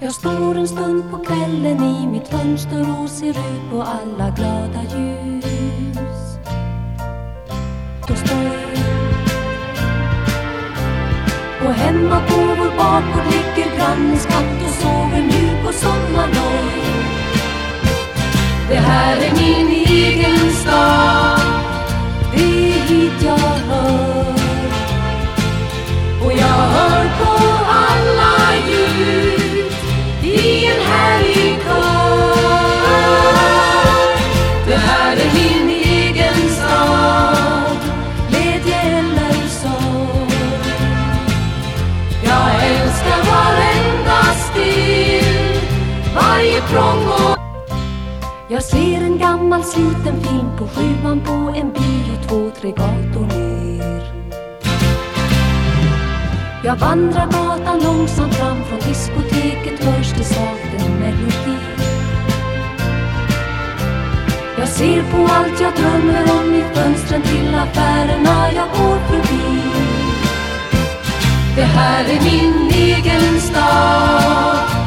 Jag står en stund på kvällen i mitt fönster och ser ut på alla glada ljus. Då står jag och hemma på vår bakgård ligger grannens katt och sover nu på sommarlov. Det här är min egen jag ser en gammal sliten film på sjuan på en bio två, tre gator ner. Jag vandrar gatan långsamt fram från diskoteket hörs det svagt en melodi. Jag ser på allt jag drömmer om i fönstren till affärerna jag går förbi. Det här är min egen stad,